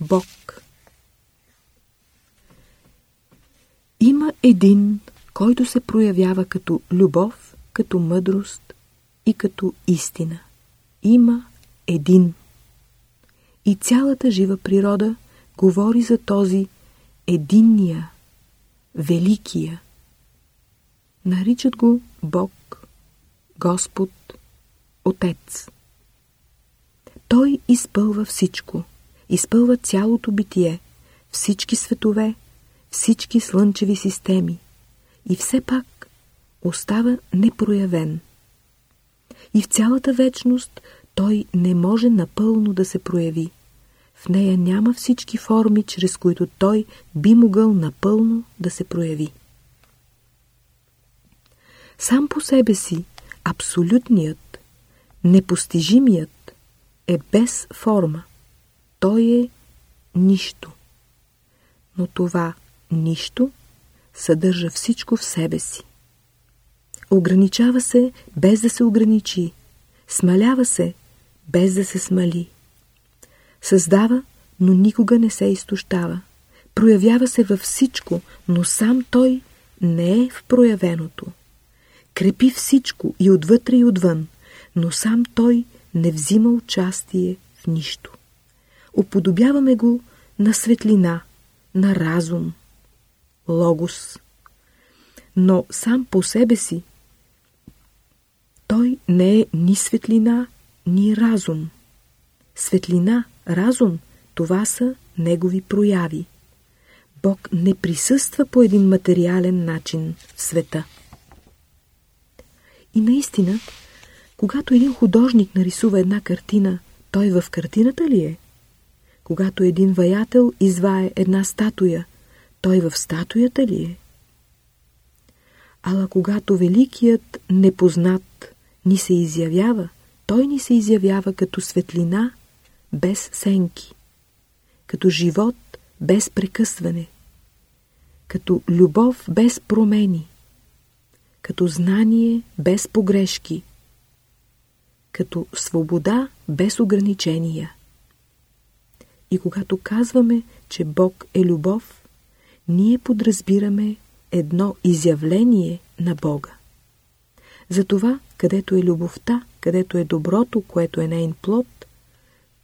Бог Има един, който се проявява като любов, като мъдрост и като истина. Има един. И цялата жива природа говори за този единния, великия. Наричат го Бог, Господ, Отец. Той изпълва всичко, изпълва цялото битие, всички светове, всички слънчеви системи и все пак остава непроявен. И в цялата вечност той не може напълно да се прояви. В нея няма всички форми, чрез които той би могъл напълно да се прояви. Сам по себе си абсолютният, непостижимият е без форма. Той е нищо. Но това нищо съдържа всичко в себе си. Ограничава се без да се ограничи. Смалява се без да се смали. Създава, но никога не се изтощава. Проявява се във всичко, но сам той не е в проявеното. Крепи всичко и отвътре и отвън, но сам той не взима участие в нищо. Уподобяваме го на светлина, на разум, логос. Но сам по себе си той не е ни светлина, ни разум. Светлина, разум, това са негови прояви. Бог не присъства по един материален начин в света. И наистина, когато един художник нарисува една картина, той в картината ли е? Когато един ваятел извае една статуя, той в статуята ли е? Ала когато великият непознат ни се изявява, той ни се изявява като светлина без сенки, като живот без прекъсване, като любов без промени, като знание без погрешки, като свобода без ограничения. И когато казваме, че Бог е любов, ние подразбираме едно изявление на Бога. Затова, където е любовта, където е доброто, което е нейн плод,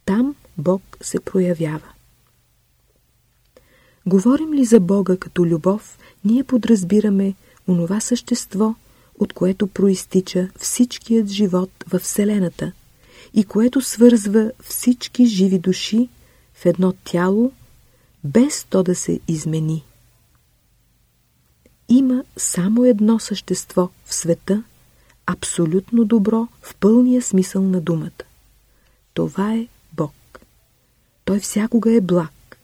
там Бог се проявява. Говорим ли за Бога като любов, ние подразбираме онова същество, от което проистича всичкият живот във Вселената и което свързва всички живи души в едно тяло, без то да се измени. Има само едно същество в света, абсолютно добро в пълния смисъл на думата. Това е Бог. Той всякога е благ.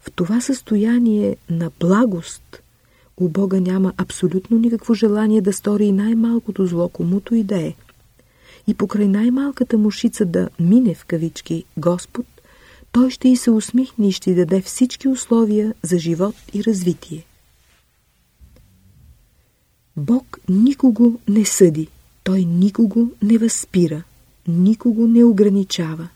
В това състояние на благост у Бога няма абсолютно никакво желание да стори и най-малкото зло, комуто и да е. И покрай най-малката мушица да мине в кавички Господ, той ще и се усмихне и ще даде всички условия за живот и развитие. Бог никого не съди, Той никого не възпира, никого не ограничава.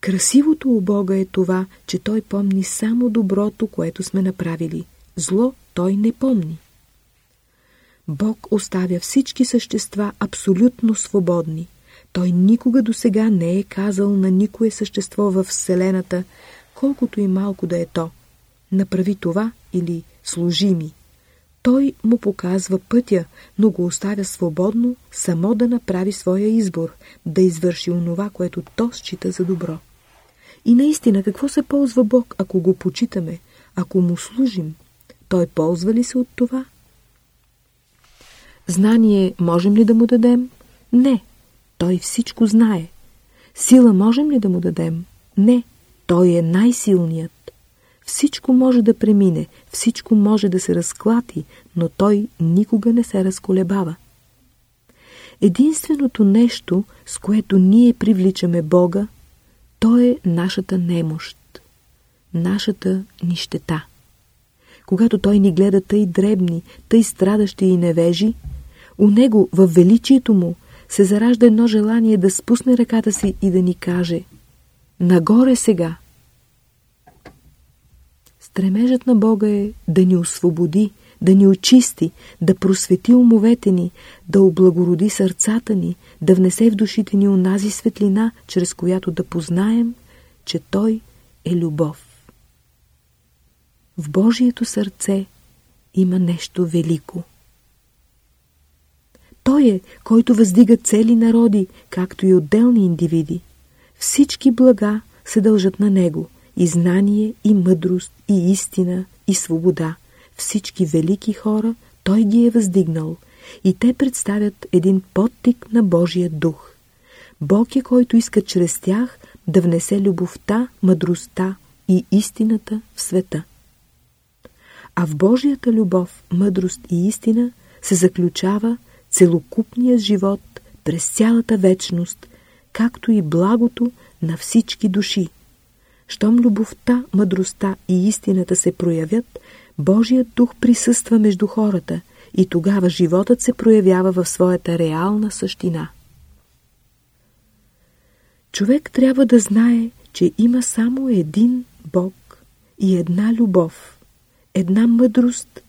Красивото у Бога е това, че Той помни само доброто, което сме направили. Зло Той не помни. Бог оставя всички същества абсолютно свободни. Той никога до сега не е казал на никое същество в Вселената, колкото и малко да е то. Направи това или служи ми. Той му показва пътя, но го оставя свободно само да направи своя избор, да извърши онова, което то счита за добро. И наистина, какво се ползва Бог, ако го почитаме, ако му служим? Той ползва ли се от това? Знание можем ли да му дадем? Не. Той всичко знае. Сила можем ли да му дадем? Не. Той е най-силният. Всичко може да премине, всичко може да се разклати, но той никога не се разколебава. Единственото нещо, с което ние привличаме Бога, то е нашата немощ, нашата нищета. Когато Той ни гледа тъй дребни, тъй страдащи и невежи, у Него, във величието Му, се заражда едно желание да спусне ръката си и да ни каже «Нагоре сега!» Стремежът на Бога е да ни освободи, да ни очисти, да просвети умовете ни, да облагороди сърцата ни, да внесе в душите ни онази светлина, чрез която да познаем, че Той е любов. В Божието сърце има нещо велико. Той е, който въздига цели народи, както и отделни индивиди. Всички блага се дължат на Него – и знание, и мъдрост, и истина, и свобода. Всички велики хора Той ги е въздигнал и те представят един подтик на Божия дух. Бог е, който иска чрез тях да внесе любовта, мъдростта и истината в света. А в Божията любов, мъдрост и истина се заключава целокупният живот през цялата вечност, както и благото на всички души. Щом любовта, мъдростта и истината се проявят, Божият дух присъства между хората и тогава животът се проявява в своята реална същина. Човек трябва да знае, че има само един Бог и една любов, една мъдрост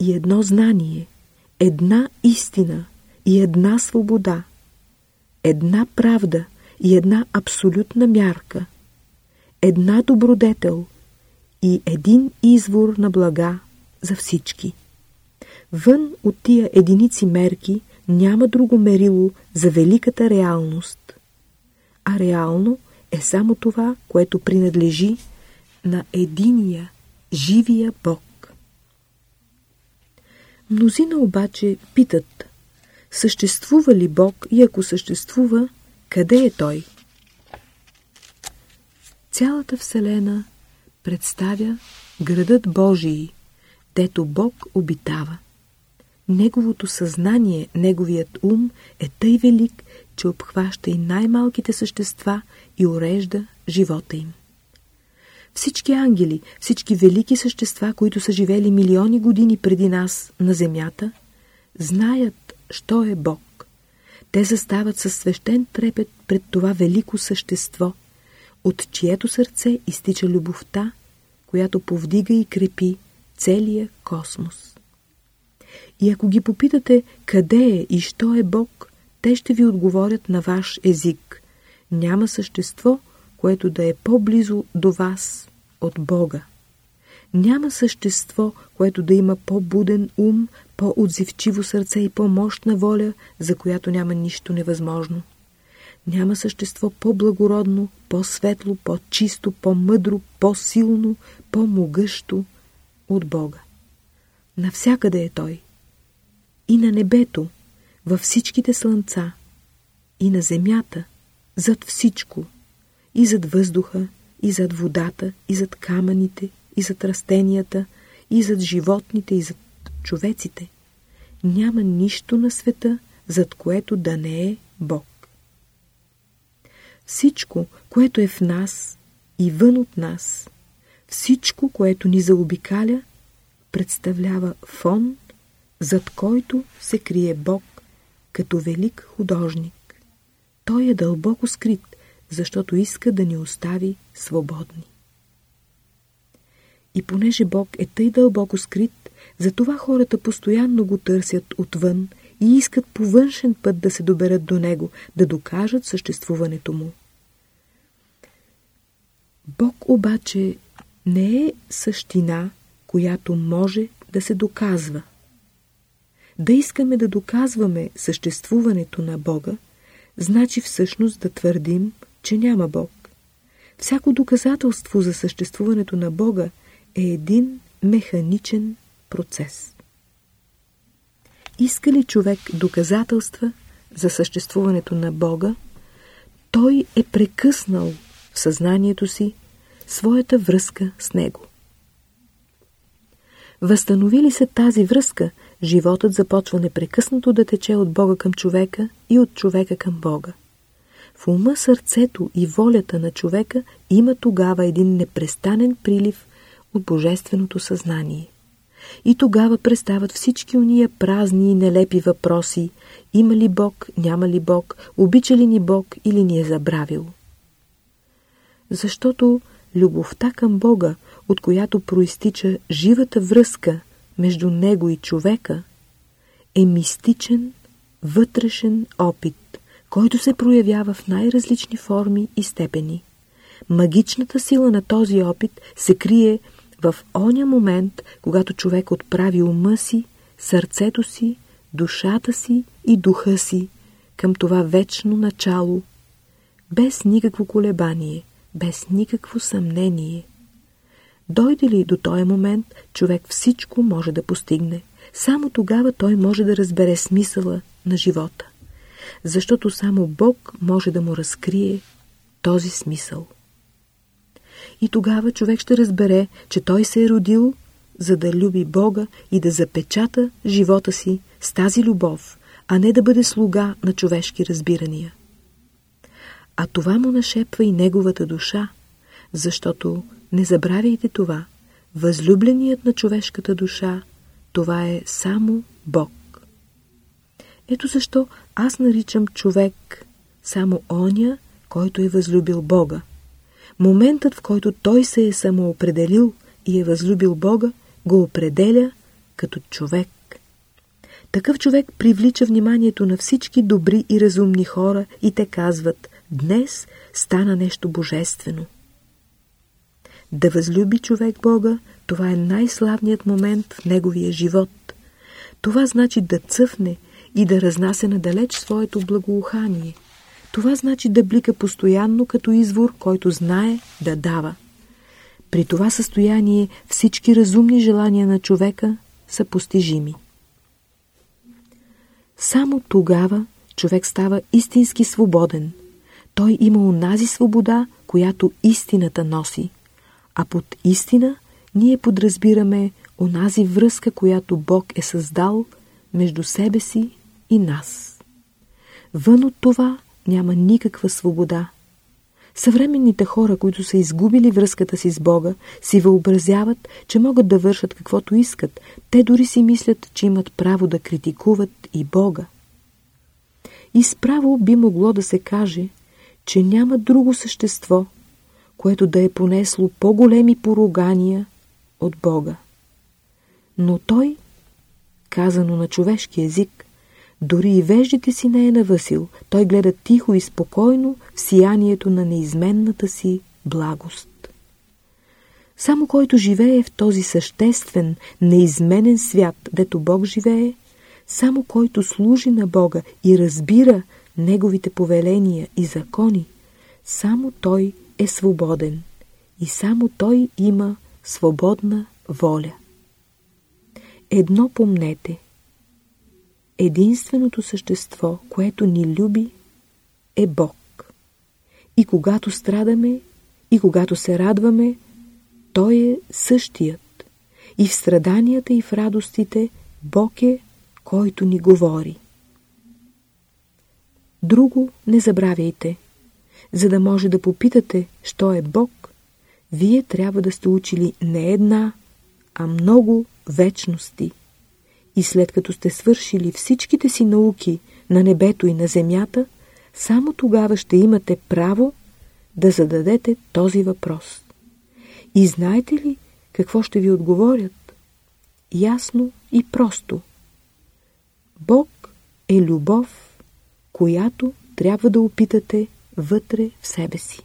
и едно знание, една истина и една свобода, една правда и една абсолютна мярка – една добродетел и един извор на блага за всички. Вън от тия единици мерки няма друго мерило за великата реалност. А реално е само това, което принадлежи на единия, живия Бог. Мнозина обаче питат, съществува ли Бог и ако съществува, къде е Той? Цялата Вселена представя градът Божий, дето Бог обитава. Неговото съзнание, неговият ум е тъй велик, че обхваща и най-малките същества и урежда живота им. Всички ангели, всички велики същества, които са живели милиони години преди нас на земята, знаят, що е Бог. Те застават със свещен трепет пред това велико същество – от чието сърце изтича любовта, която повдига и крепи целия космос. И ако ги попитате къде е и що е Бог, те ще ви отговорят на ваш език. Няма същество, което да е по-близо до вас от Бога. Няма същество, което да има по-буден ум, по-отзивчиво сърце и по-мощна воля, за която няма нищо невъзможно. Няма същество по-благородно, по-светло, по-чисто, по-мъдро, по-силно, по-могъщо от Бога. Навсякъде е Той. И на небето, във всичките слънца, и на земята, зад всичко, и зад въздуха, и зад водата, и зад камъните, и зад растенията, и зад животните, и зад човеците. Няма нищо на света, зад което да не е Бог. Всичко, което е в нас и вън от нас, всичко, което ни заобикаля, представлява фон, зад който се крие Бог като велик художник. Той е дълбоко скрит, защото иска да ни остави свободни. И понеже Бог е тъй дълбоко скрит, затова хората постоянно го търсят отвън и искат по външен път да се доберат до Него, да докажат съществуването Му. Бог обаче не е същина, която може да се доказва. Да искаме да доказваме съществуването на Бога, значи всъщност да твърдим, че няма Бог. Всяко доказателство за съществуването на Бога е един механичен процес. Иска ли човек доказателства за съществуването на Бога, той е прекъснал в съзнанието си своята връзка с него. Възстанови ли се тази връзка, животът започва непрекъснато да тече от Бога към човека и от човека към Бога. В ума, сърцето и волята на човека има тогава един непрестанен прилив от божественото съзнание. И тогава престават всички уния празни и нелепи въпроси. Има ли Бог, няма ли Бог, обича ли ни Бог или ни е забравил? Защото любовта към Бога, от която проистича живата връзка между Него и човека, е мистичен, вътрешен опит, който се проявява в най-различни форми и степени. Магичната сила на този опит се крие в оня момент, когато човек отправи ума си, сърцето си, душата си и духа си към това вечно начало, без никакво колебание, без никакво съмнение. Дойде ли до този момент, човек всичко може да постигне. Само тогава той може да разбере смисъла на живота. Защото само Бог може да му разкрие този смисъл. И тогава човек ще разбере, че той се е родил, за да люби Бога и да запечата живота си с тази любов, а не да бъде слуга на човешки разбирания. А това му нашепва и неговата душа, защото не забравяйте това. Възлюбленият на човешката душа, това е само Бог. Ето защо аз наричам човек само оня, който е възлюбил Бога. Моментът, в който той се е самоопределил и е възлюбил Бога, го определя като човек. Такъв човек привлича вниманието на всички добри и разумни хора и те казват «Днес стана нещо божествено». Да възлюби човек Бога, това е най-славният момент в неговия живот. Това значи да цъфне и да разнася надалеч своето благоухание. Това значи да блика постоянно като извор, който знае да дава. При това състояние всички разумни желания на човека са постижими. Само тогава човек става истински свободен. Той има унази свобода, която истината носи. А под истина ние подразбираме онази връзка, която Бог е създал между себе си и нас. Вън от това няма никаква свобода. Съвременните хора, които са изгубили връзката си с Бога, си въобразяват, че могат да вършат каквото искат. Те дори си мислят, че имат право да критикуват и Бога. И справо би могло да се каже, че няма друго същество, което да е понесло по-големи поругания от Бога. Но той, казано на човешки език, дори и веждите си не е навъсил, той гледа тихо и спокойно в сиянието на неизменната си благост. Само който живее в този съществен, неизменен свят, дето Бог живее, само който служи на Бога и разбира Неговите повеления и закони, само той е свободен и само той има свободна воля. Едно помнете. Единственото същество, което ни люби, е Бог. И когато страдаме, и когато се радваме, Той е същият. И в страданията, и в радостите Бог е, който ни говори. Друго не забравяйте – за да може да попитате, що е Бог, вие трябва да сте учили не една, а много вечности. И след като сте свършили всичките си науки на небето и на земята, само тогава ще имате право да зададете този въпрос. И знаете ли какво ще ви отговорят? Ясно и просто. Бог е любов, която трябва да опитате вътре в себе си.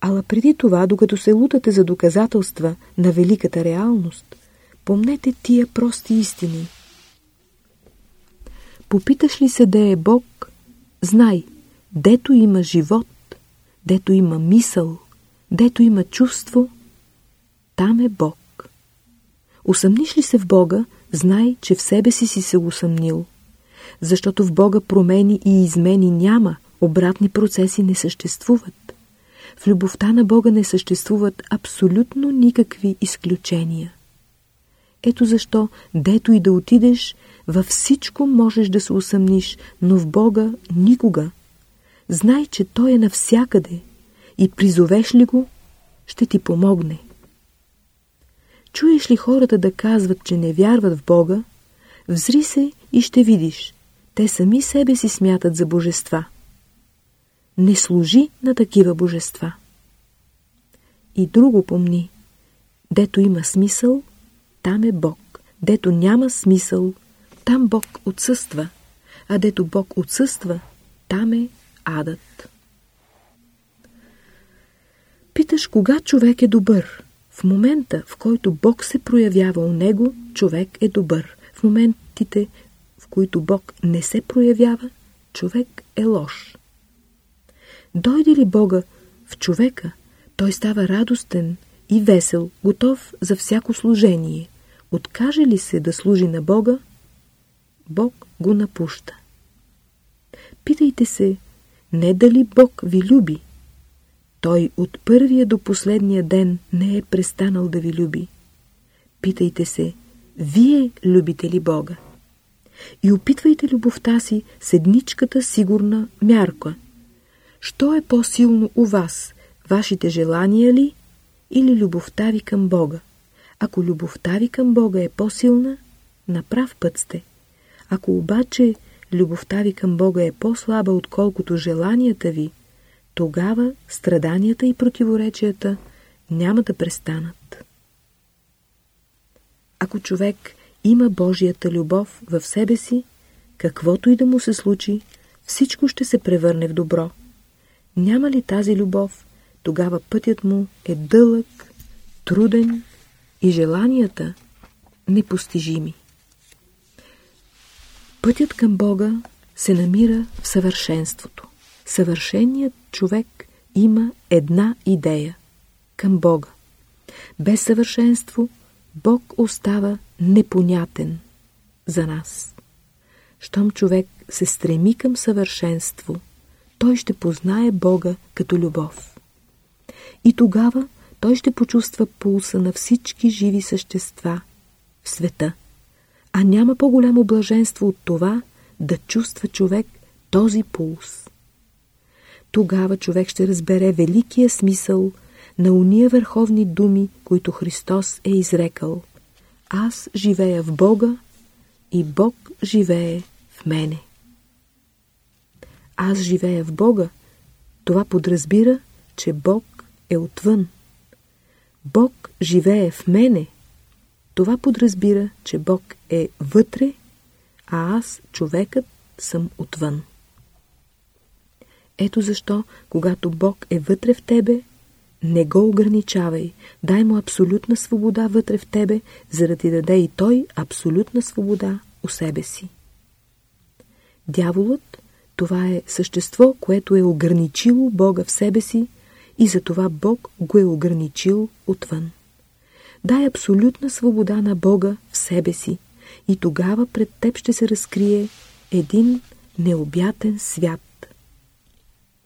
Ала преди това, докато се лутате за доказателства на великата реалност, помнете тия прости истини. Попиташ ли се да е Бог, знай, дето има живот, дето има мисъл, дето има чувство, там е Бог. Усъмниш ли се в Бога, знай, че в себе си си се усъмнил – защото в Бога промени и измени няма, обратни процеси не съществуват. В любовта на Бога не съществуват абсолютно никакви изключения. Ето защо, дето и да отидеш, във всичко можеш да се усъмниш, но в Бога никога. Знай, че Той е навсякъде и призовеш ли го, ще ти помогне. Чуеш ли хората да казват, че не вярват в Бога, взри се и ще видиш, те сами себе си смятат за божества. не служи на такива божества. И друго помни. Дето има смисъл, там е Бог. Дето няма смисъл, там Бог отсъства. А дето Бог отсъства, там е адът. Питаш кога човек е добър. В момента, в който Бог се проявява у него, човек е добър. В моментите, в които Бог не се проявява, човек е лош. Дойде ли Бога в човека, той става радостен и весел, готов за всяко служение. Откаже ли се да служи на Бога, Бог го напуща. Питайте се, не дали Бог ви люби. Той от първия до последния ден не е престанал да ви люби. Питайте се, вие любите ли Бога? И опитвайте любовта си с едничката сигурна мярка. Що е по-силно у вас, вашите желания ли или любовта ви към Бога? Ако любовта ви към Бога е по-силна, на прав път сте. Ако обаче любовта ви към Бога е по-слаба, отколкото желанията ви, тогава страданията и противоречията няма да престанат. Ако човек има Божията любов в себе си, каквото и да му се случи, всичко ще се превърне в добро. Няма ли тази любов, тогава пътят му е дълъг, труден и желанията непостижими. Пътят към Бога се намира в съвършенството. Съвършеният човек има една идея – към Бога. Без съвършенство Бог остава непонятен за нас. Щом човек се стреми към съвършенство, той ще познае Бога като любов. И тогава той ще почувства пулса на всички живи същества в света – а няма по-голямо блаженство от това да чувства човек този пулс. Тогава човек ще разбере великия смисъл на уния върховни думи, които Христос е изрекал. Аз живея в Бога и Бог живее в мене. Аз живея в Бога. Това подразбира, че Бог е отвън. Бог живее в мене – това подразбира, че Бог е вътре, а аз, човекът, съм отвън. Ето защо, когато Бог е вътре в тебе, не го ограничавай, дай му абсолютна свобода вътре в тебе, за да ти даде и той абсолютна свобода у себе си. Дяволът, това е същество, което е ограничило Бога в себе си и затова Бог го е ограничил отвън. Дай абсолютна свобода на Бога в себе си и тогава пред теб ще се разкрие един необятен свят.